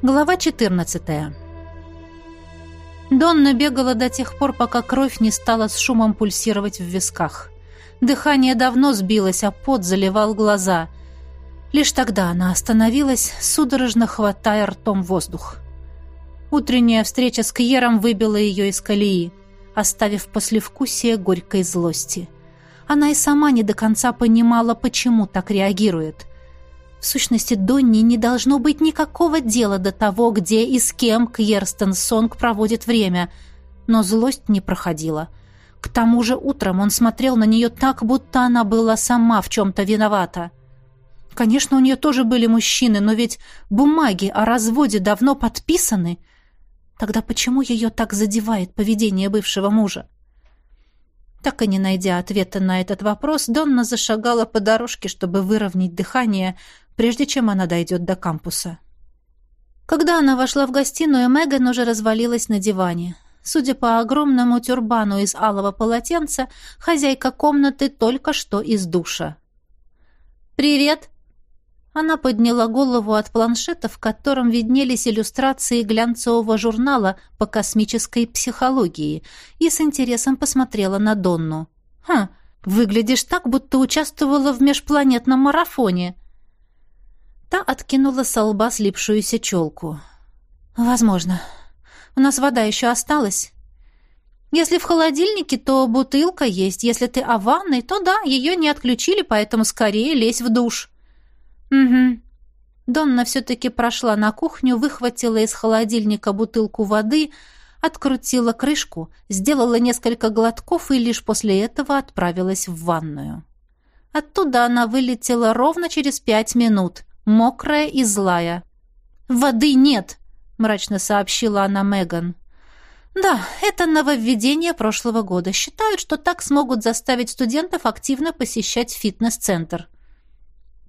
Глава 14. Донна бегала до тех пор, пока кровь не стала с шумом пульсировать в висках. Дыхание давно сбилось, а пот заливал глаза. Лишь тогда она остановилась, судорожно хватая ртом воздух. Утренняя встреча с Кьером выбила ее из колеи, оставив послевкусие горькой злости. Она и сама не до конца понимала, почему так реагирует. В сущности, Донни не должно быть никакого дела до того, где и с кем Кьерстен Сонг проводит время, но злость не проходила. К тому же утром он смотрел на нее так, будто она была сама в чем-то виновата. Конечно, у нее тоже были мужчины, но ведь бумаги о разводе давно подписаны. Тогда почему ее так задевает поведение бывшего мужа? Так и не найдя ответа на этот вопрос, Донна зашагала по дорожке, чтобы выровнять дыхание, прежде чем она дойдет до кампуса. Когда она вошла в гостиную, Меган уже развалилась на диване. Судя по огромному тюрбану из алого полотенца, хозяйка комнаты только что из душа. «Привет!» Она подняла голову от планшета, в котором виднелись иллюстрации глянцевого журнала по космической психологии, и с интересом посмотрела на Донну. «Хм, выглядишь так, будто участвовала в межпланетном марафоне!» Та откинула со лба слипшуюся челку. «Возможно. У нас вода еще осталась. Если в холодильнике, то бутылка есть. Если ты о ванной, то да, ее не отключили, поэтому скорее лезь в душ». «Угу». Донна все-таки прошла на кухню, выхватила из холодильника бутылку воды, открутила крышку, сделала несколько глотков и лишь после этого отправилась в ванную. Оттуда она вылетела ровно через пять минут мокрая и злая. «Воды нет», — мрачно сообщила она Меган. «Да, это нововведение прошлого года. Считают, что так смогут заставить студентов активно посещать фитнес-центр.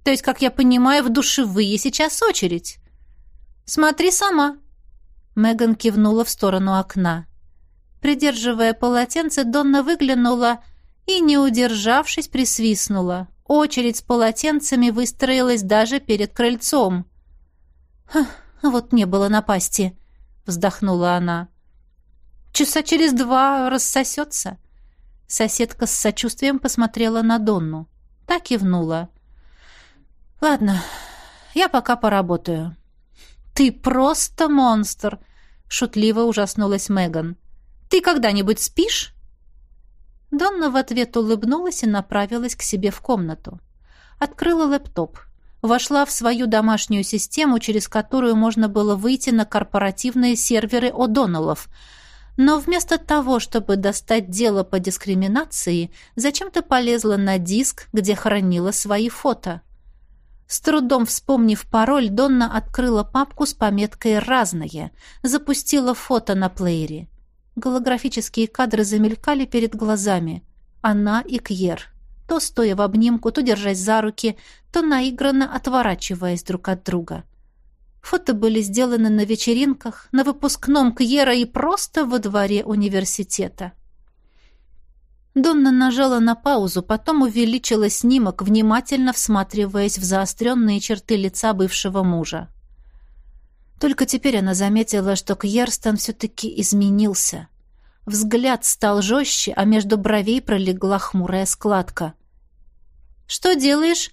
То есть, как я понимаю, в душевые сейчас очередь. Смотри сама». Меган кивнула в сторону окна. Придерживая полотенце, Донна выглянула и, не удержавшись, присвистнула. Очередь с полотенцами выстроилась даже перед крыльцом. «Ха, вот не было напасти», — вздохнула она. «Часа через два рассосется». Соседка с сочувствием посмотрела на Донну. Так кивнула. «Ладно, я пока поработаю». «Ты просто монстр!» — шутливо ужаснулась Меган. «Ты когда-нибудь спишь?» Донна в ответ улыбнулась и направилась к себе в комнату. Открыла лэптоп. Вошла в свою домашнюю систему, через которую можно было выйти на корпоративные серверы О'Доннеллов. Но вместо того, чтобы достать дело по дискриминации, зачем-то полезла на диск, где хранила свои фото. С трудом вспомнив пароль, Донна открыла папку с пометкой «Разное», запустила фото на плеере. Голографические кадры замелькали перед глазами. Она и Кьер. То стоя в обнимку, то держась за руки, то наигранно отворачиваясь друг от друга. Фото были сделаны на вечеринках, на выпускном Кьера и просто во дворе университета. Донна нажала на паузу, потом увеличила снимок, внимательно всматриваясь в заостренные черты лица бывшего мужа. Только теперь она заметила, что Кьерстон все-таки изменился. Взгляд стал жестче, а между бровей пролегла хмурая складка. «Что делаешь?»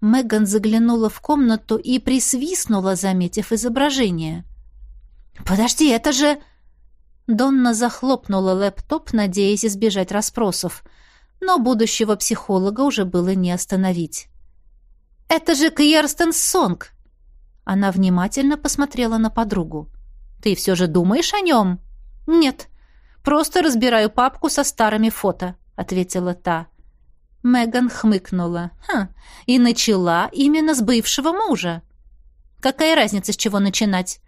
Меган заглянула в комнату и присвистнула, заметив изображение. «Подожди, это же...» Донна захлопнула лэптоп, надеясь избежать расспросов, но будущего психолога уже было не остановить. «Это же Кьерстен Сонг!» Она внимательно посмотрела на подругу. «Ты все же думаешь о нем?» «Нет, просто разбираю папку со старыми фото», — ответила та. Меган хмыкнула. «Хм, и начала именно с бывшего мужа». «Какая разница, с чего начинать?»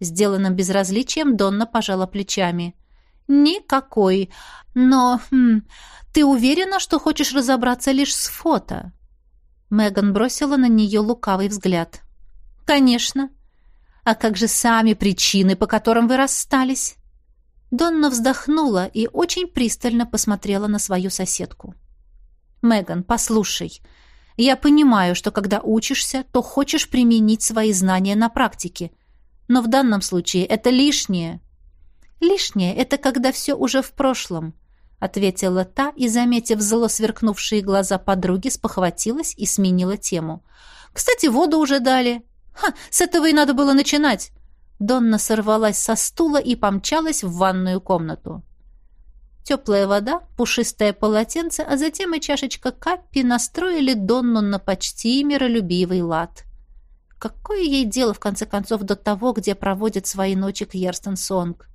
Сделанным безразличием Донна пожала плечами. «Никакой. Но хм, ты уверена, что хочешь разобраться лишь с фото?» Меган бросила на нее лукавый взгляд. «Конечно. А как же сами причины, по которым вы расстались?» Донна вздохнула и очень пристально посмотрела на свою соседку. «Меган, послушай. Я понимаю, что когда учишься, то хочешь применить свои знания на практике. Но в данном случае это лишнее. Лишнее — это когда все уже в прошлом, — ответила та и, заметив зло сверкнувшие глаза подруги, спохватилась и сменила тему. «Кстати, воду уже дали. Ха, с этого и надо было начинать!» Донна сорвалась со стула и помчалась в ванную комнату. Теплая вода, пушистое полотенце, а затем и чашечка каппи настроили Донну на почти миролюбивый лад. Какое ей дело, в конце концов, до того, где проводит свои ночи Кьерстен Сонг?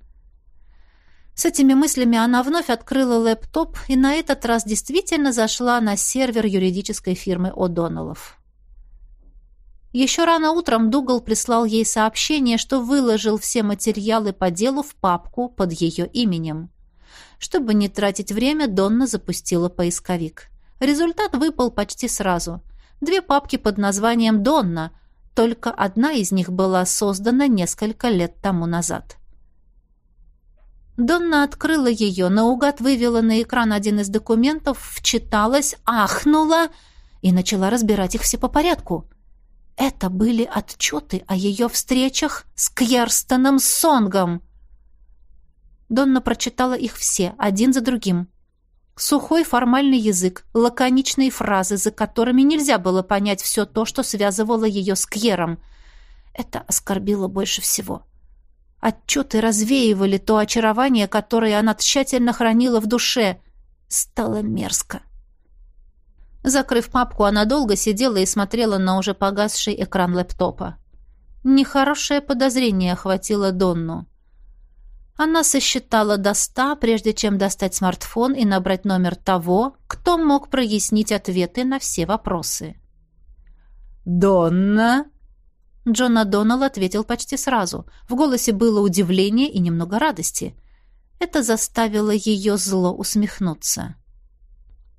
С этими мыслями она вновь открыла лэптоп и на этот раз действительно зашла на сервер юридической фирмы О'Доннеллов. Еще рано утром Дугал прислал ей сообщение, что выложил все материалы по делу в папку под ее именем. Чтобы не тратить время, Донна запустила поисковик. Результат выпал почти сразу. Две папки под названием «Донна», только одна из них была создана несколько лет тому назад. Донна открыла ее, наугад вывела на экран один из документов, вчиталась, ахнула и начала разбирать их все по порядку. Это были отчеты о ее встречах с Кьерстоном Сонгом. Донна прочитала их все, один за другим. Сухой формальный язык, лаконичные фразы, за которыми нельзя было понять все то, что связывало ее с Кьером. Это оскорбило больше всего. Отчеты развеивали то очарование, которое она тщательно хранила в душе. Стало мерзко. Закрыв папку, она долго сидела и смотрела на уже погасший экран лэптопа. Нехорошее подозрение охватило Донну. Она сосчитала до ста, прежде чем достать смартфон и набрать номер того, кто мог прояснить ответы на все вопросы. «Донна?» Джона Доннелл ответил почти сразу. В голосе было удивление и немного радости. Это заставило ее зло усмехнуться.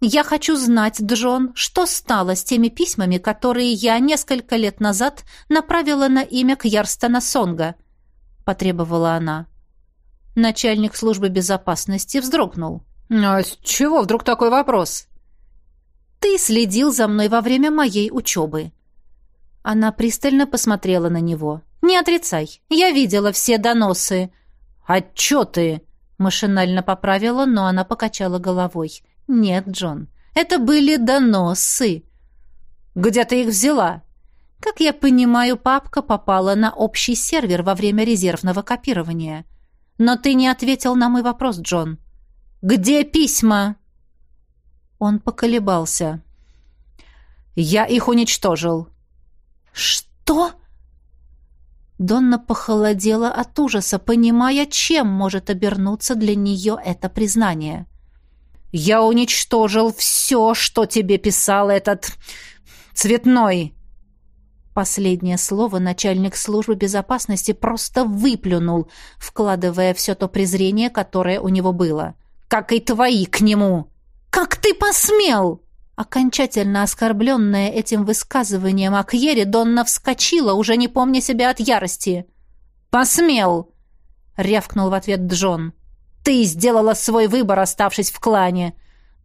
«Я хочу знать, Джон, что стало с теми письмами, которые я несколько лет назад направила на имя Кьярстона Сонга», — потребовала она. Начальник службы безопасности вздрогнул. «А с чего вдруг такой вопрос?» «Ты следил за мной во время моей учебы». Она пристально посмотрела на него. «Не отрицай. Я видела все доносы». «Отчеты!» Машинально поправила, но она покачала головой. «Нет, Джон, это были доносы». «Где ты их взяла?» «Как я понимаю, папка попала на общий сервер во время резервного копирования». Но ты не ответил на мой вопрос, Джон. Где письма? Он поколебался. Я их уничтожил. Что? Донна похолодела от ужаса, понимая, чем может обернуться для нее это признание. «Я уничтожил все, что тебе писал этот... цветной!» Последнее слово начальник службы безопасности просто выплюнул, вкладывая все то презрение, которое у него было. «Как и твои к нему!» «Как ты посмел!» Окончательно оскорбленная этим высказыванием Акьере, Донна вскочила, уже не помня себя от ярости. «Посмел!» — рявкнул в ответ Джон. «Ты сделала свой выбор, оставшись в клане.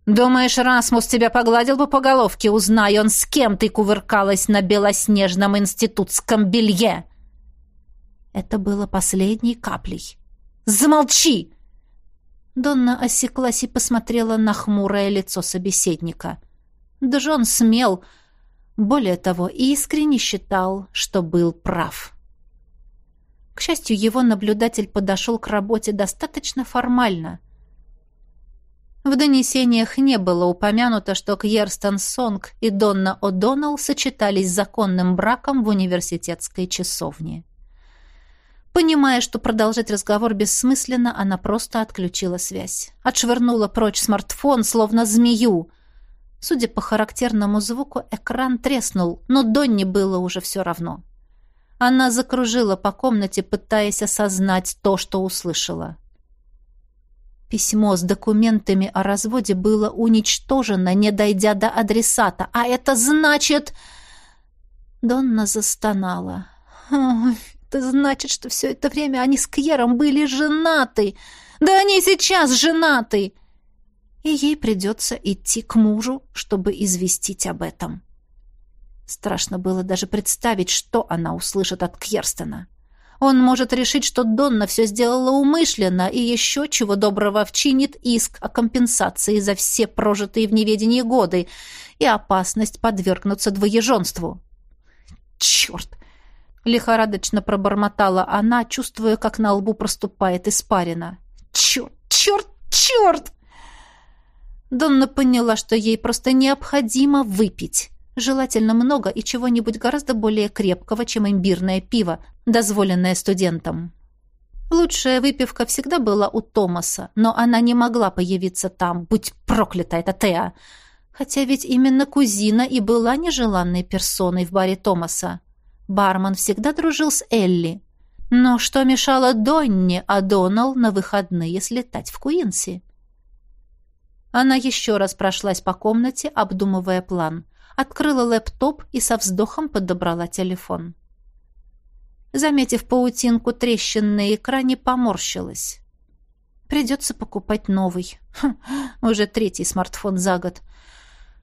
Думаешь, Расмус тебя погладил бы по головке, узнай он, с кем ты кувыркалась на белоснежном институтском белье?» Это было последней каплей. «Замолчи!» Донна осеклась и посмотрела на хмурое лицо собеседника. Джон смел, более того, искренне считал, что был прав. К счастью, его наблюдатель подошел к работе достаточно формально — в донесениях не было упомянуто, что Кьерстон Сонг и Донна О'Доннелл сочетались законным браком в университетской часовне. Понимая, что продолжать разговор бессмысленно, она просто отключила связь. Отшвырнула прочь смартфон, словно змею. Судя по характерному звуку, экран треснул, но Донне было уже все равно. Она закружила по комнате, пытаясь осознать то, что услышала. Письмо с документами о разводе было уничтожено, не дойдя до адресата. А это значит... Донна застонала. это значит, что все это время они с Кьером были женаты. Да они сейчас женаты. И ей придется идти к мужу, чтобы известить об этом. Страшно было даже представить, что она услышит от Кьерстена. Он может решить, что Донна все сделала умышленно и еще чего доброго вчинит иск о компенсации за все прожитые в неведении годы и опасность подвергнуться двоеженству. «Черт!» — лихорадочно пробормотала она, чувствуя, как на лбу проступает испарина. «Черт! Черт! Черт!» Донна поняла, что ей просто необходимо выпить. Желательно много и чего-нибудь гораздо более крепкого, чем имбирное пиво, дозволенное студентам. Лучшая выпивка всегда была у Томаса, но она не могла появиться там, будь проклята эта Теа. Хотя ведь именно кузина и была нежеланной персоной в баре Томаса. Бармен всегда дружил с Элли. Но что мешало Донне, а Донал на выходные слетать в Куинси? Она еще раз прошлась по комнате, обдумывая план – открыла лэптоп и со вздохом подобрала телефон. Заметив паутинку трещин на экране, поморщилась. Придется покупать новый. Хм, уже третий смартфон за год.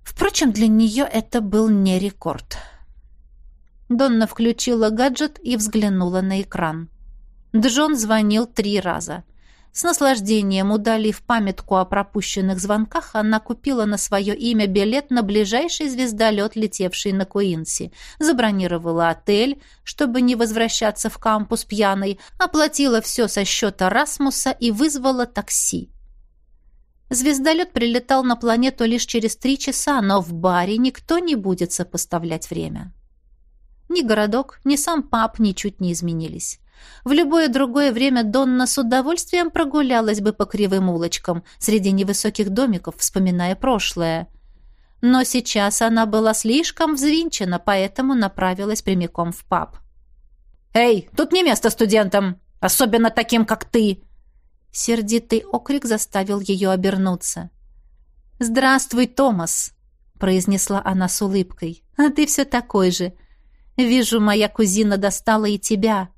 Впрочем, для нее это был не рекорд. Донна включила гаджет и взглянула на экран. Джон звонил три раза — с наслаждением удалив памятку о пропущенных звонках, она купила на свое имя билет на ближайший звездолет, летевший на Куинси, забронировала отель, чтобы не возвращаться в кампус пьяной, оплатила все со счета Расмуса и вызвала такси. Звездолет прилетал на планету лишь через три часа, но в баре никто не будет сопоставлять время. Ни городок, ни сам пап ничуть не изменились. В любое другое время Донна с удовольствием прогулялась бы по кривым улочкам среди невысоких домиков, вспоминая прошлое. Но сейчас она была слишком взвинчена, поэтому направилась прямиком в паб. «Эй, тут не место студентам! Особенно таким, как ты!» Сердитый окрик заставил ее обернуться. «Здравствуй, Томас!» — произнесла она с улыбкой. «А ты все такой же. Вижу, моя кузина достала и тебя.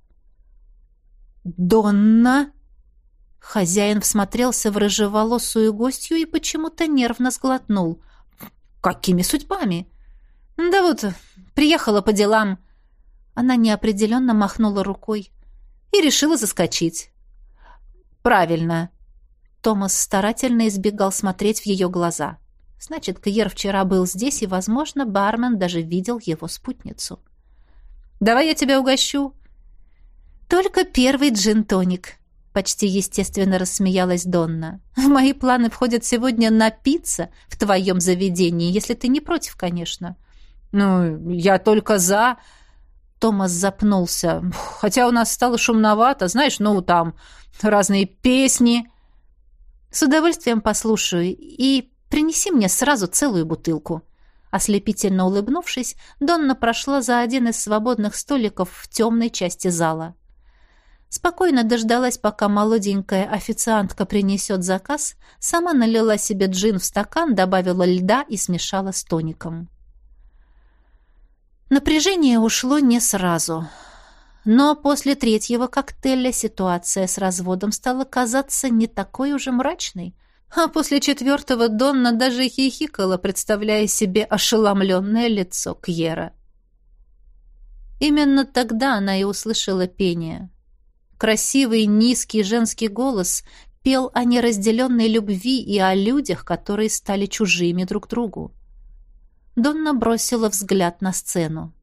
«Донна?» Хозяин всмотрелся в рыжеволосую гостью и почему-то нервно сглотнул. «Какими судьбами?» «Да вот, приехала по делам». Она неопределенно махнула рукой и решила заскочить. «Правильно». Томас старательно избегал смотреть в ее глаза. Значит, Кьер вчера был здесь, и, возможно, бармен даже видел его спутницу. «Давай я тебя угощу», «Только первый джин-тоник», — почти естественно рассмеялась Донна. «В мои планы входят сегодня напиться в твоем заведении, если ты не против, конечно». «Ну, я только за...» Томас запнулся. «Хотя у нас стало шумновато, знаешь, ну, там разные песни». «С удовольствием послушаю и принеси мне сразу целую бутылку». Ослепительно улыбнувшись, Донна прошла за один из свободных столиков в темной части зала. Спокойно дождалась, пока молоденькая официантка принесет заказ, сама налила себе джин в стакан, добавила льда и смешала с тоником. Напряжение ушло не сразу. Но после третьего коктейля ситуация с разводом стала казаться не такой уже мрачной. А после четвертого Донна даже хихикала, представляя себе ошеломленное лицо Кьера. Именно тогда она и услышала пение — Красивый низкий женский голос пел о неразделенной любви и о людях, которые стали чужими друг другу. Донна бросила взгляд на сцену.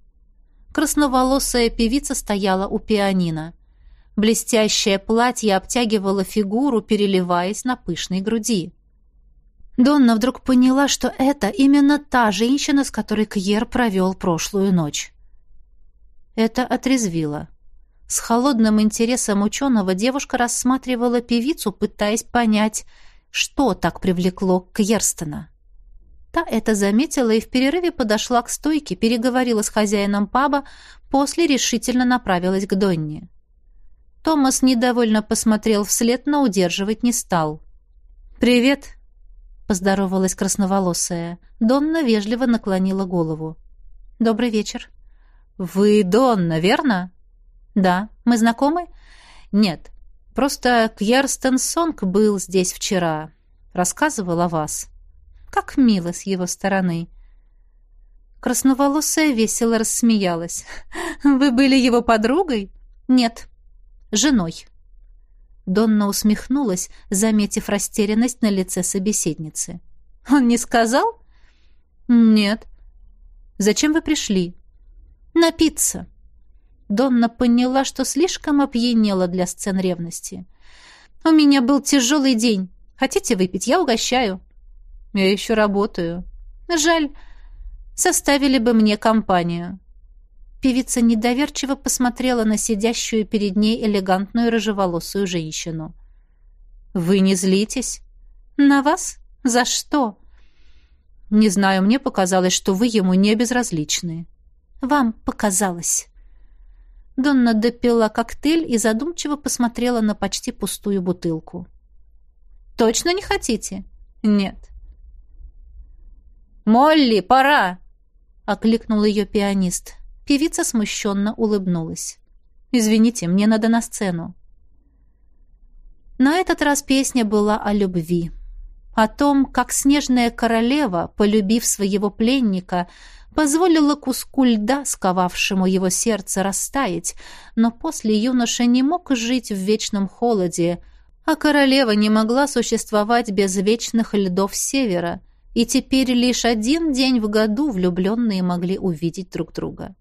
Красноволосая певица стояла у пианино. Блестящее платье обтягивало фигуру, переливаясь на пышной груди. Донна вдруг поняла, что это именно та женщина, с которой Кьер провел прошлую ночь. Это отрезвило. С холодным интересом ученого девушка рассматривала певицу, пытаясь понять, что так привлекло Кьерстена. Та это заметила и в перерыве подошла к стойке, переговорила с хозяином паба, после решительно направилась к Донне. Томас недовольно посмотрел вслед, но удерживать не стал. «Привет!» — поздоровалась красноволосая. Донна вежливо наклонила голову. «Добрый вечер». «Вы Донна, верно?» «Да. Мы знакомы?» «Нет. Просто Кьярстен Сонг был здесь вчера. Рассказывал о вас. Как мило с его стороны». Красноволосая весело рассмеялась. «Вы были его подругой?» «Нет. женой. Донна усмехнулась, заметив растерянность на лице собеседницы. «Он не сказал?» «Нет». «Зачем вы пришли?» «Напиться». Донна поняла, что слишком опьянела для сцен ревности. «У меня был тяжелый день. Хотите выпить? Я угощаю». «Я еще работаю». «Жаль. Составили бы мне компанию». Певица недоверчиво посмотрела на сидящую перед ней элегантную рыжеволосую женщину. «Вы не злитесь?» «На вас? За что?» «Не знаю, мне показалось, что вы ему не безразличны». «Вам показалось». Донна допила коктейль и задумчиво посмотрела на почти пустую бутылку. «Точно не хотите?» «Нет». «Молли, пора!» — окликнул ее пианист. Певица смущенно улыбнулась. «Извините, мне надо на сцену». На этот раз песня была о любви. О том, как снежная королева, полюбив своего пленника, позволила куску льда, сковавшему его сердце, растаять, но после юноша не мог жить в вечном холоде, а королева не могла существовать без вечных льдов севера, и теперь лишь один день в году влюбленные могли увидеть друг друга.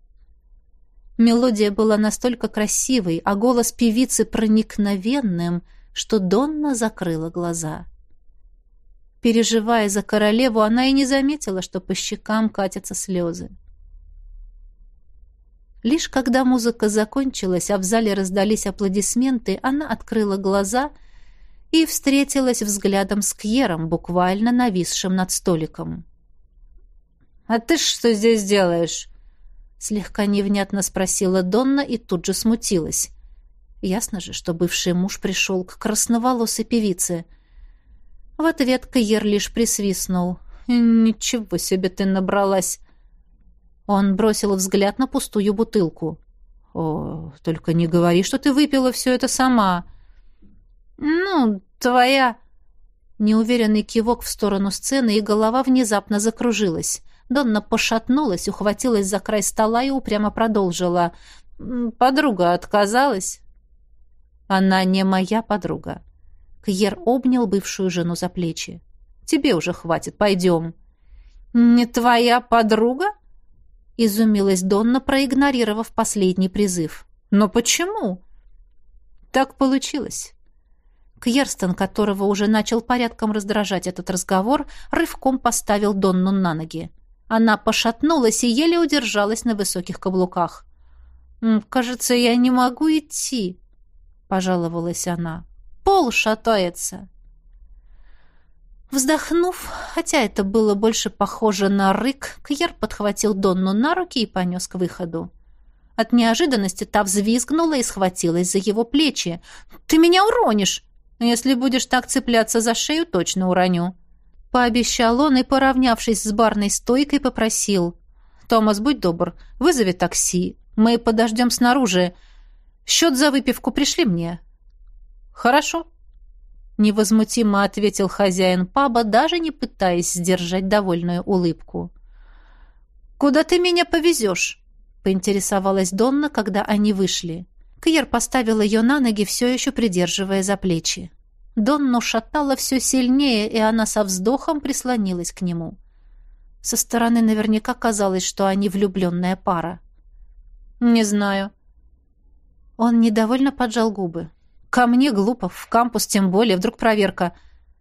Мелодия была настолько красивой, а голос певицы проникновенным, что Донна закрыла глаза. Переживая за королеву, она и не заметила, что по щекам катятся слезы. Лишь когда музыка закончилась, а в зале раздались аплодисменты, она открыла глаза и встретилась взглядом с Кьером, буквально нависшим над столиком. «А ты что здесь делаешь?» Слегка невнятно спросила Донна и тут же смутилась. Ясно же, что бывший муж пришел к красноволосой певице. В ответ Кьер лишь присвистнул. «Ничего себе ты набралась!» Он бросил взгляд на пустую бутылку. «О, только не говори, что ты выпила все это сама!» «Ну, твоя...» Неуверенный кивок в сторону сцены, и голова внезапно закружилась. Донна пошатнулась, ухватилась за край стола и упрямо продолжила. «Подруга отказалась?» «Она не моя подруга». Кьер обнял бывшую жену за плечи. «Тебе уже хватит, пойдем». «Не твоя подруга?» Изумилась Донна, проигнорировав последний призыв. «Но почему?» «Так получилось». Кьерстон, которого уже начал порядком раздражать этот разговор, рывком поставил Донну на ноги. Она пошатнулась и еле удержалась на высоких каблуках. «Кажется, я не могу идти», — пожаловалась она. «Пол шатается». Вздохнув, хотя это было больше похоже на рык, Кьер подхватил Донну на руки и понес к выходу. От неожиданности та взвизгнула и схватилась за его плечи. «Ты меня уронишь! Если будешь так цепляться за шею, точно уроню!» Пообещал он и, поравнявшись с барной стойкой, попросил. «Томас, будь добр, вызови такси. Мы подождем снаружи. Счет за выпивку пришли мне». «Хорошо», — невозмутимо ответил хозяин паба, даже не пытаясь сдержать довольную улыбку. «Куда ты меня повезешь?» — поинтересовалась Донна, когда они вышли. Кьер поставил ее на ноги, все еще придерживая за плечи. Донну шатало все сильнее, и она со вздохом прислонилась к нему. Со стороны наверняка казалось, что они влюбленная пара. «Не знаю». Он недовольно поджал губы. «Ко мне глупо, в кампус тем более, вдруг проверка.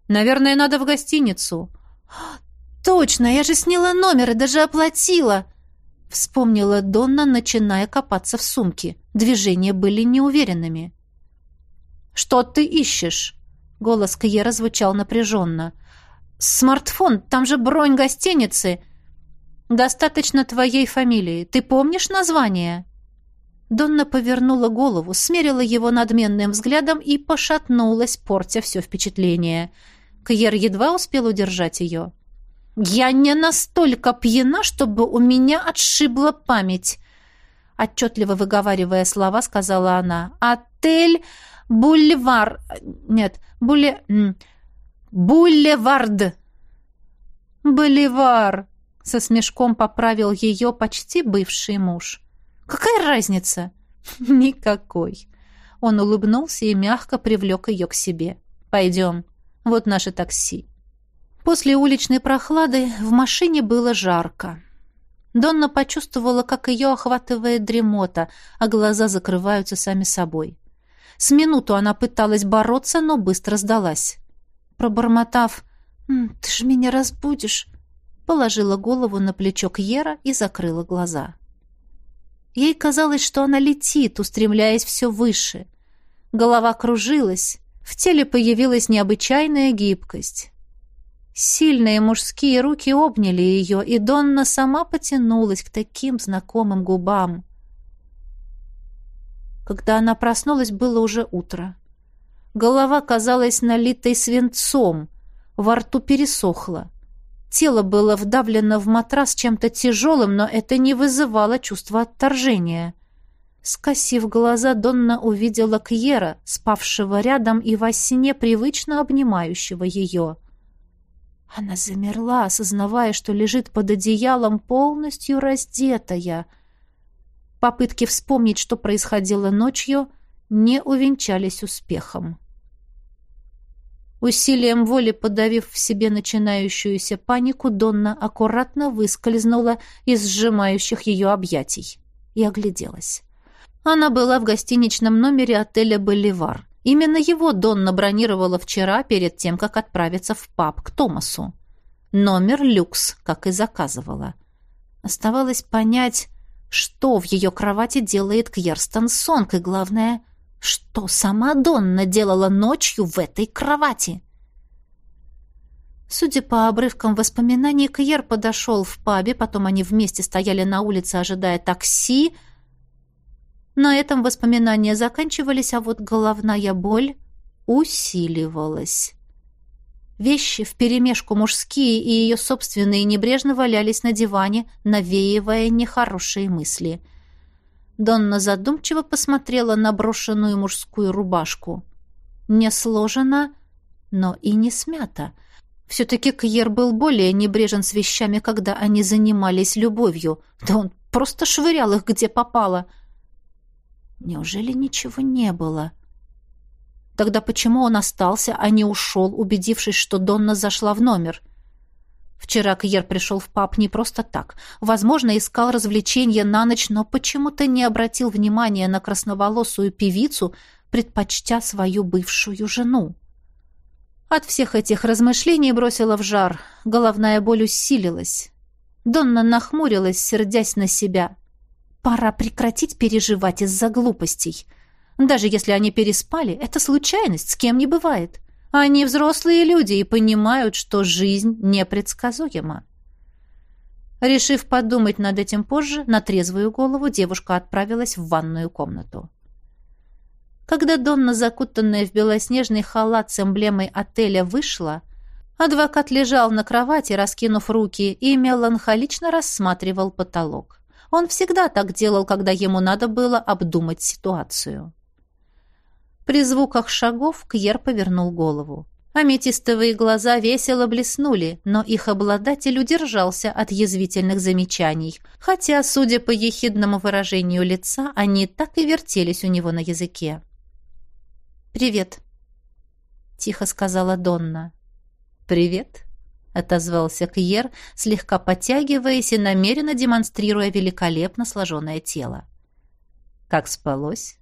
Наверное, надо в гостиницу». «Точно, я же сняла номер и даже оплатила!» Вспомнила Донна, начиная копаться в сумке. Движения были неуверенными. «Что ты ищешь?» Голос Кьера звучал напряженно. «Смартфон, там же бронь гостиницы!» «Достаточно твоей фамилии. Ты помнишь название?» Донна повернула голову, смерила его надменным взглядом и пошатнулась, портя все впечатление. Кьер едва успел удержать ее. «Я не настолько пьяна, чтобы у меня отшибла память!» Отчетливо выговаривая слова, сказала она. «Отель Бульвар... Нет, буле... Булевард. Боливар. Со смешком поправил ее почти бывший муж. Какая разница? Никакой. Он улыбнулся и мягко привлек ее к себе. «Пойдем. Вот наше такси». После уличной прохлады в машине было жарко. Донна почувствовала, как ее охватывает дремота, а глаза закрываются сами собой. С минуту она пыталась бороться, но быстро сдалась. Пробормотав «Ты ж меня разбудишь», положила голову на плечо Кьера и закрыла глаза. Ей казалось, что она летит, устремляясь все выше. Голова кружилась, в теле появилась необычайная гибкость. Сильные мужские руки обняли ее, и Донна сама потянулась к таким знакомым губам. Когда она проснулась, было уже утро. Голова казалась налитой свинцом, во рту пересохло. Тело было вдавлено в матрас чем-то тяжелым, но это не вызывало чувства отторжения. Скосив глаза, Донна увидела Кьера, спавшего рядом и во сне привычно обнимающего ее. Она замерла, осознавая, что лежит под одеялом полностью раздетая. Попытки вспомнить, что происходило ночью, не увенчались успехом. Усилием воли подавив в себе начинающуюся панику, Донна аккуратно выскользнула из сжимающих ее объятий и огляделась. Она была в гостиничном номере отеля «Боливар». Именно его Донна бронировала вчера перед тем, как отправиться в паб к Томасу. Номер люкс, как и заказывала. Оставалось понять, что в ее кровати делает Кьерстон Сонг, и главное, что сама Донна делала ночью в этой кровати. Судя по обрывкам воспоминаний, Кьер подошел в пабе, потом они вместе стояли на улице, ожидая такси, на этом воспоминания заканчивались, а вот головная боль усиливалась. Вещи вперемешку мужские и ее собственные небрежно валялись на диване, навеивая нехорошие мысли. Донна задумчиво посмотрела на брошенную мужскую рубашку. Не сложена, но и не смята. Все-таки Кьер был более небрежен с вещами, когда они занимались любовью. Да он просто швырял их, где попало — Неужели ничего не было? Тогда почему он остался, а не ушел, убедившись, что Донна зашла в номер? Вчера Кьер пришел в паб не просто так. Возможно, искал развлечения на ночь, но почему-то не обратил внимания на красноволосую певицу, предпочтя свою бывшую жену. От всех этих размышлений бросила в жар. Головная боль усилилась. Донна нахмурилась, сердясь на себя. Пора прекратить переживать из-за глупостей. Даже если они переспали, это случайность, с кем не бывает. Они взрослые люди и понимают, что жизнь непредсказуема. Решив подумать над этим позже, на трезвую голову девушка отправилась в ванную комнату. Когда Донна, закутанная в белоснежный халат с эмблемой отеля, вышла, адвокат лежал на кровати, раскинув руки, и меланхолично рассматривал потолок. Он всегда так делал, когда ему надо было обдумать ситуацию. При звуках шагов Кьер повернул голову. Аметистовые глаза весело блеснули, но их обладатель удержался от язвительных замечаний, хотя, судя по ехидному выражению лица, они так и вертелись у него на языке. «Привет», — тихо сказала Донна. «Привет», — отозвался Кьер, слегка подтягиваясь и намеренно демонстрируя великолепно сложенное тело. «Как спалось?»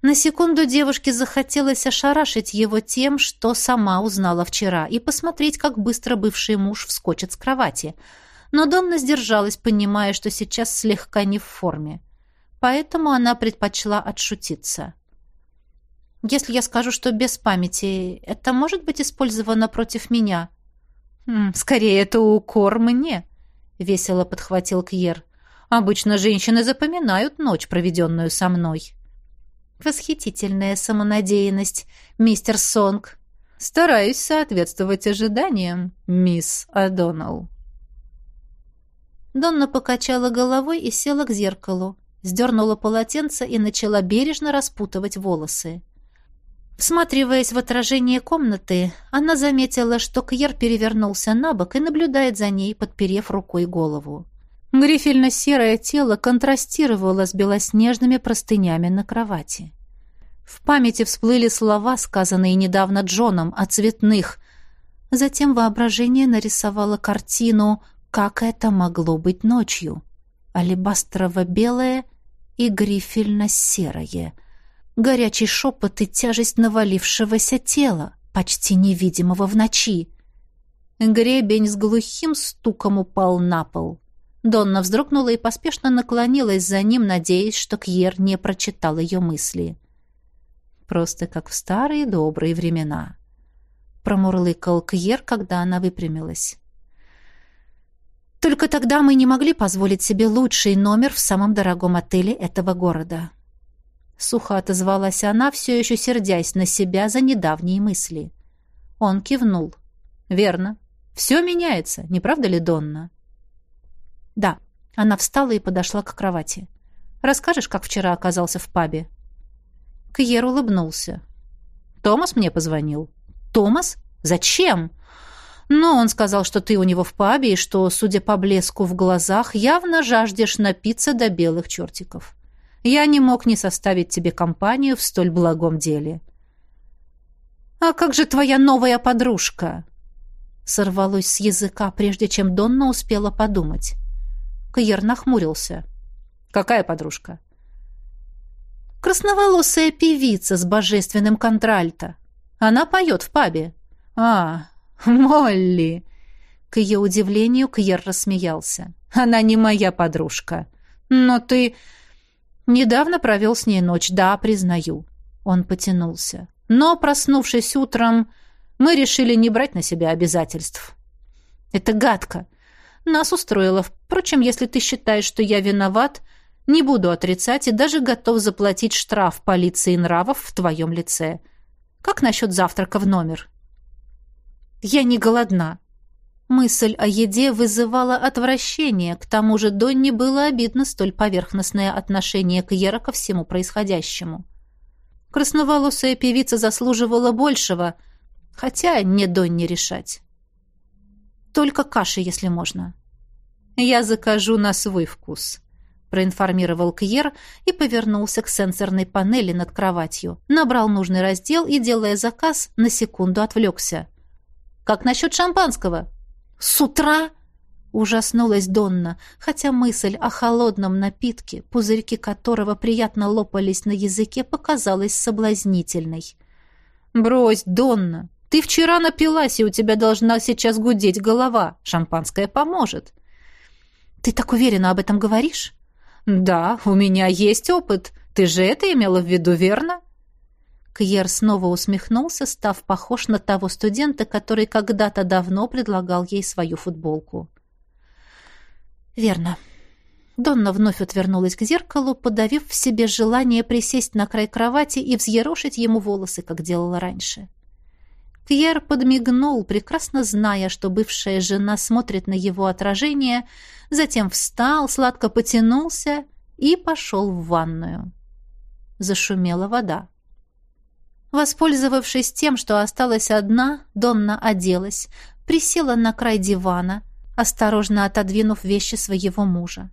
На секунду девушке захотелось ошарашить его тем, что сама узнала вчера, и посмотреть, как быстро бывший муж вскочит с кровати. Но Донна сдержалась, понимая, что сейчас слегка не в форме. Поэтому она предпочла отшутиться. «Если я скажу, что без памяти, это может быть использовано против меня?» «Скорее, это укор мне», — весело подхватил Кьер. «Обычно женщины запоминают ночь, проведенную со мной». «Восхитительная самонадеянность, мистер Сонг. Стараюсь соответствовать ожиданиям, мисс Адоналл». Донна покачала головой и села к зеркалу, сдернула полотенце и начала бережно распутывать волосы. Всматриваясь в отражение комнаты, она заметила, что Кьер перевернулся на бок и наблюдает за ней, подперев рукой голову. Грифельно-серое тело контрастировало с белоснежными простынями на кровати. В памяти всплыли слова, сказанные недавно Джоном, о цветных. Затем воображение нарисовало картину, как это могло быть ночью. Алебастрово-белое и грифельно-серое. Горячий шепот и тяжесть навалившегося тела, почти невидимого в ночи. Гребень с глухим стуком упал на пол. Донна вздрогнула и поспешно наклонилась за ним, надеясь, что Кьер не прочитал ее мысли. — просто как в старые добрые времена. Промурлыкал Кьер, когда она выпрямилась. Только тогда мы не могли позволить себе лучший номер в самом дорогом отеле этого города. Сухо отозвалась она, все еще сердясь на себя за недавние мысли. Он кивнул. «Верно. Все меняется, не правда ли, Донна?» «Да». Она встала и подошла к кровати. «Расскажешь, как вчера оказался в пабе?» Кьер улыбнулся. «Томас мне позвонил». «Томас? Зачем?» «Но он сказал, что ты у него в пабе и что, судя по блеску в глазах, явно жаждешь напиться до белых чертиков. Я не мог не составить тебе компанию в столь благом деле». «А как же твоя новая подружка?» Сорвалось с языка, прежде чем Донна успела подумать. Кьер нахмурился. «Какая подружка?» Красноволосая певица с божественным контральто. Она поет в пабе. А, Молли. К ее удивлению Кьер рассмеялся. Она не моя подружка. Но ты недавно провел с ней ночь, да, признаю. Он потянулся. Но, проснувшись утром, мы решили не брать на себя обязательств. Это гадко. Нас устроило. Впрочем, если ты считаешь, что я виноват, не буду отрицать и даже готов заплатить штраф полиции нравов в твоем лице. Как насчет завтрака в номер? Я не голодна. Мысль о еде вызывала отвращение, к тому же Донни было обидно столь поверхностное отношение к Ера ко всему происходящему. Красноволосая певица заслуживала большего, хотя не Донни решать. Только каши, если можно. Я закажу на свой вкус проинформировал Кьер и повернулся к сенсорной панели над кроватью. Набрал нужный раздел и, делая заказ, на секунду отвлекся. «Как насчет шампанского?» «С утра?» — ужаснулась Донна, хотя мысль о холодном напитке, пузырьки которого приятно лопались на языке, показалась соблазнительной. «Брось, Донна, ты вчера напилась, и у тебя должна сейчас гудеть голова. Шампанское поможет». «Ты так уверенно об этом говоришь?» «Да, у меня есть опыт. Ты же это имела в виду, верно?» Кьер снова усмехнулся, став похож на того студента, который когда-то давно предлагал ей свою футболку. «Верно». Донна вновь отвернулась к зеркалу, подавив в себе желание присесть на край кровати и взъерошить ему волосы, как делала раньше. Кьер подмигнул, прекрасно зная, что бывшая жена смотрит на его отражение, затем встал, сладко потянулся и пошел в ванную. Зашумела вода. Воспользовавшись тем, что осталась одна, Донна оделась, присела на край дивана, осторожно отодвинув вещи своего мужа.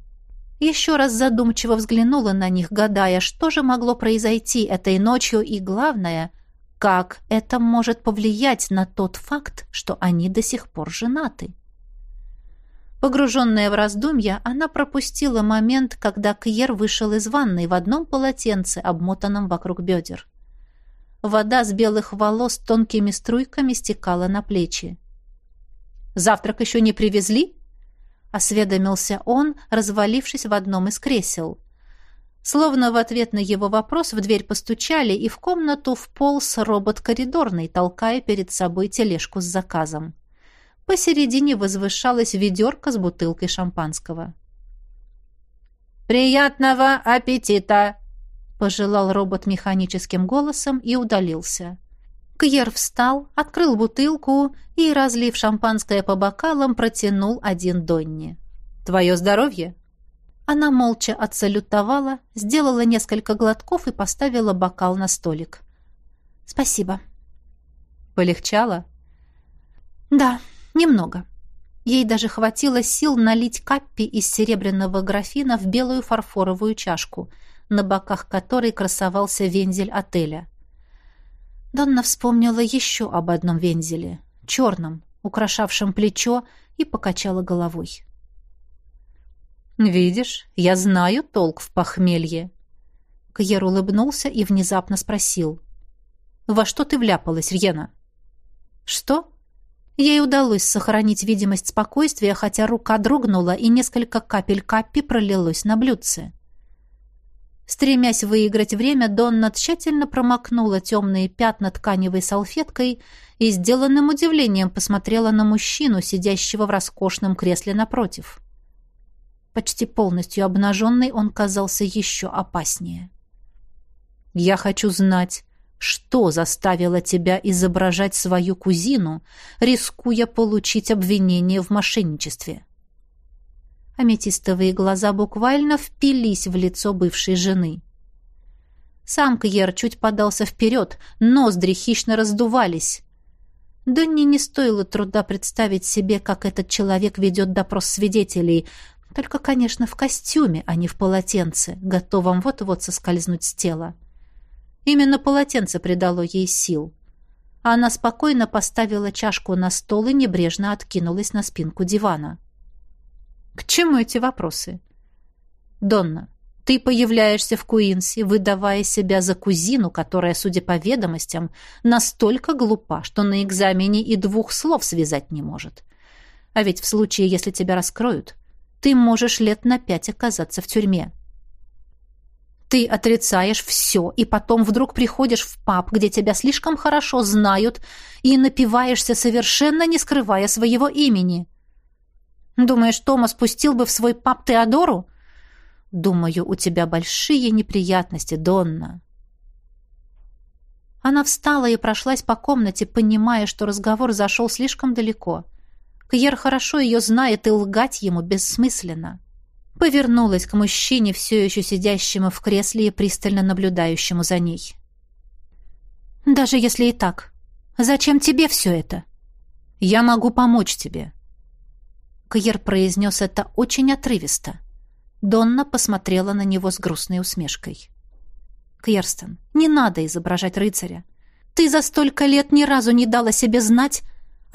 Еще раз задумчиво взглянула на них, гадая, что же могло произойти этой ночью и, главное — как это может повлиять на тот факт, что они до сих пор женаты? Погруженная в раздумья, она пропустила момент, когда Кьер вышел из ванной в одном полотенце, обмотанном вокруг бедер. Вода с белых волос тонкими струйками стекала на плечи. «Завтрак еще не привезли?» — осведомился он, развалившись в одном из кресел. Словно в ответ на его вопрос в дверь постучали, и в комнату вполз робот коридорный, толкая перед собой тележку с заказом. Посередине возвышалась ведерко с бутылкой шампанского. «Приятного аппетита!» — пожелал робот механическим голосом и удалился. Кьер встал, открыл бутылку и, разлив шампанское по бокалам, протянул один Донни. «Твое здоровье!» Она молча отсалютовала, сделала несколько глотков и поставила бокал на столик. «Спасибо». «Полегчало?» «Да, немного». Ей даже хватило сил налить каппи из серебряного графина в белую фарфоровую чашку. на боках которой красовался вензель отеля. Донна вспомнила еще об одном вензеле, черном, украшавшем плечо, и покачала головой. «Видишь, я знаю толк в похмелье». Кьер улыбнулся и внезапно спросил. «Во что ты вляпалась, Рьена?» «Что?» Ей удалось сохранить видимость спокойствия, хотя рука дрогнула, и несколько капель каппи пролилось на блюдце. Стремясь выиграть время, Донна тщательно промокнула темные пятна тканевой салфеткой и сделанным удивлением посмотрела на мужчину, сидящего в роскошном кресле напротив. Почти полностью обнаженный он казался еще опаснее. «Я хочу знать, что заставило тебя изображать свою кузину, рискуя получить обвинение в мошенничестве?» Аметистовые глаза буквально впились в лицо бывшей жены. Сам Кьер чуть подался вперед, ноздри хищно раздувались. Донни не стоило труда представить себе, как этот человек ведет допрос свидетелей, только, конечно, в костюме, а не в полотенце, готовом вот-вот соскользнуть с тела. Именно полотенце придало ей сил. Она спокойно поставила чашку на стол и небрежно откинулась на спинку дивана. К чему эти вопросы? Донна, ты появляешься в Куинси, выдавая себя за кузину, которая, судя по ведомостям, настолько глупа, что на экзамене и двух слов связать не может. А ведь в случае, если тебя раскроют, ты можешь лет на пять оказаться в тюрьме. Ты отрицаешь все, и потом вдруг приходишь в паб, где тебя слишком хорошо знают, и напиваешься совершенно не скрывая своего имени. Думаешь, Тома спустил бы в свой пап Теодору? Думаю, у тебя большие неприятности, Донна. Она встала и прошлась по комнате, понимая, что разговор зашел слишком далеко. Кьер хорошо ее знает, и лгать ему бессмысленно. Повернулась к мужчине, все еще сидящему в кресле и пристально наблюдающему за ней. «Даже если и так, зачем тебе все это?» «Я могу помочь тебе», Кьер произнес это очень отрывисто. Донна посмотрела на него с грустной усмешкой. «Кьерстен, не надо изображать рыцаря. Ты за столько лет ни разу не дала себе знать,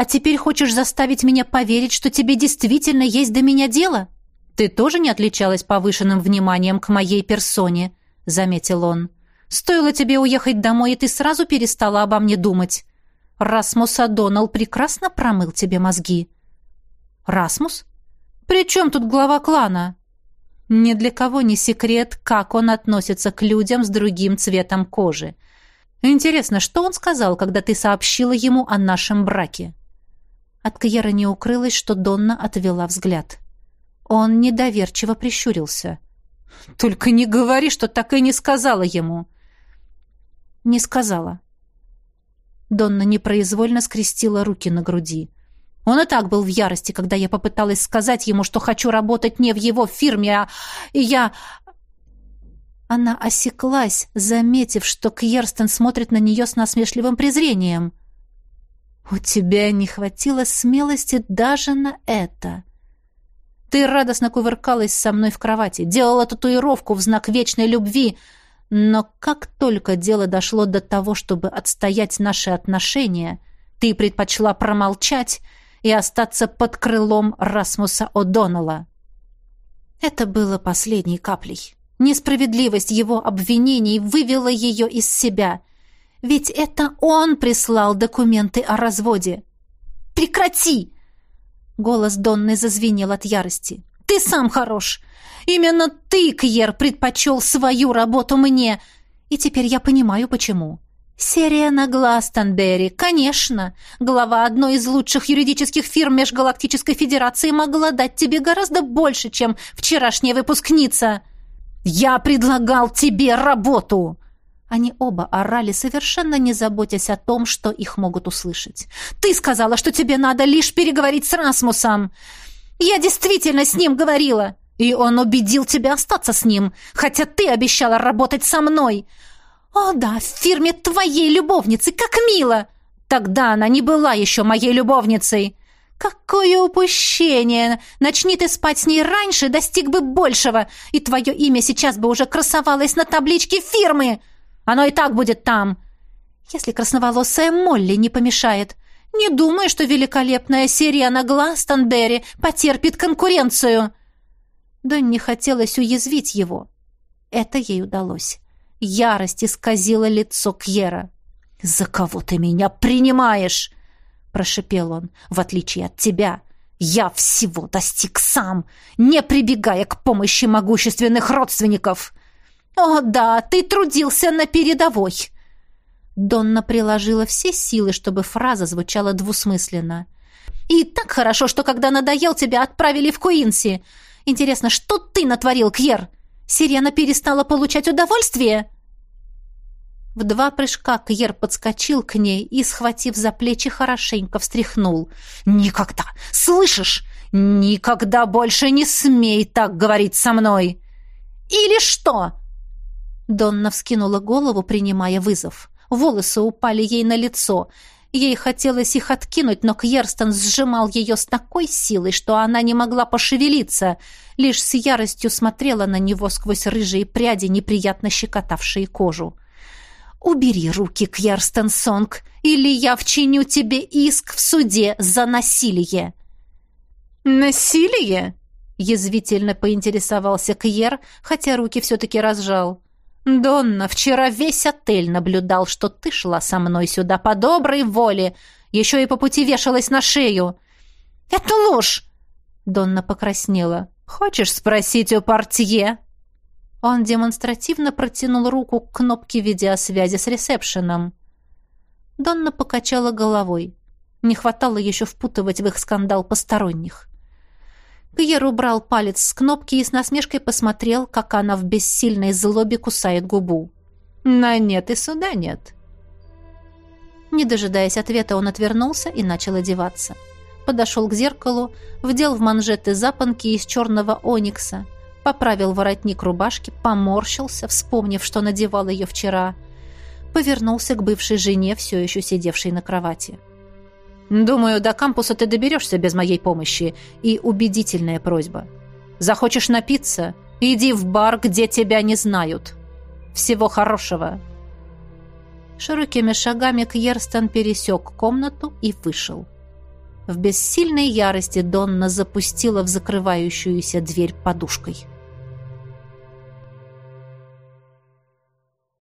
а теперь хочешь заставить меня поверить, что тебе действительно есть до меня дело? Ты тоже не отличалась повышенным вниманием к моей персоне», — заметил он. «Стоило тебе уехать домой, и ты сразу перестала обо мне думать. Расмус Адонал прекрасно промыл тебе мозги». Расмус? При чем тут глава клана? Ни для кого не секрет, как он относится к людям с другим цветом кожи. Интересно, что он сказал, когда ты сообщила ему о нашем браке? От Кьера не укрылось, что Донна отвела взгляд. Он недоверчиво прищурился. «Только не говори, что так и не сказала ему!» «Не сказала». Донна непроизвольно скрестила руки на груди. Он и так был в ярости, когда я попыталась сказать ему, что хочу работать не в его фирме, а я... Она осеклась, заметив, что Кьерстен смотрит на нее с насмешливым презрением. «У тебя не хватило смелости даже на это. Ты радостно кувыркалась со мной в кровати, делала татуировку в знак вечной любви, но как только дело дошло до того, чтобы отстоять наши отношения, ты предпочла промолчать и остаться под крылом Расмуса О'Доннелла. Это было последней каплей. Несправедливость его обвинений вывела ее из себя. Ведь это он прислал документы о разводе. «Прекрати!» Голос Донны зазвенел от ярости. «Ты сам хорош! Именно ты, Кьер, предпочел свою работу мне! И теперь я понимаю, почему. «Сирена Гластонберри, конечно. Глава одной из лучших юридических фирм Межгалактической Федерации могла дать тебе гораздо больше, чем вчерашняя выпускница. Я предлагал тебе работу!» Они оба орали, совершенно не заботясь о том, что их могут услышать. «Ты сказала, что тебе надо лишь переговорить с Расмусом!» «Я действительно с ним говорила!» «И он убедил тебя остаться с ним, хотя ты обещала работать со мной!» «О да, в фирме твоей любовницы, как мило!» «Тогда она не была еще моей любовницей!» Какое упущение! Начни ты спать с ней раньше, достиг бы большего, и твое имя сейчас бы уже красовалось на табличке фирмы. Оно и так будет там. Если красноволосая Молли не помешает. Не думаю, что великолепная Сирена Гластонберри потерпит конкуренцию. Донне хотелось уязвить его. Это ей удалось. Ярость исказила лицо Кьера. «За кого ты меня принимаешь?» — прошипел он. «В отличие от тебя, я всего достиг сам, не прибегая к помощи могущественных родственников». «О да, ты трудился на передовой!» Донна приложила все силы, чтобы фраза звучала двусмысленно. «И так хорошо, что когда надоел, тебя отправили в Куинси. Интересно, что ты натворил, Кьер? Сирена перестала получать удовольствие?» В два прыжка Кьер подскочил к ней и, схватив за плечи, хорошенько встряхнул. «Никогда! Слышишь? Никогда больше не смей так говорить со мной!» «Или что?» Донна вскинула голову, принимая вызов. Волосы упали ей на лицо. Ей хотелось их откинуть, но Кьерстон сжимал ее с такой силой, что она не могла пошевелиться, лишь с яростью смотрела на него сквозь рыжие пряди, неприятно щекотавшие кожу. «Убери руки, Кьерстон Сонг, или я вчиню тебе иск в суде за насилие!» «Насилие?» — язвительно поинтересовался Кьер, хотя руки все-таки разжал. «Донна, вчера весь отель наблюдал, что ты шла со мной сюда по доброй воле, еще и по пути вешалась на шею». «Это ложь!» Донна покраснела. «Хочешь спросить у портье?» Он демонстративно протянул руку к кнопке видеосвязи с ресепшеном. Донна покачала головой. Не хватало еще впутывать в их скандал посторонних. Пьер убрал палец с кнопки и с насмешкой посмотрел, как она в бессильной злобе кусает губу. «На нет и суда нет». Не дожидаясь ответа, он отвернулся и начал одеваться. Подошел к зеркалу, вдел в манжеты запонки из черного оникса, поправил воротник рубашки, поморщился, вспомнив, что надевал ее вчера, повернулся к бывшей жене, все еще сидевшей на кровати. — Думаю, до кампуса ты доберешься без моей помощи. И убедительная просьба. Захочешь напиться? Иди в бар, где тебя не знают. Всего хорошего. Широкими шагами Кьерстон пересек комнату и вышел. В бессильной ярости Донна запустила в закрывающуюся дверь подушкой.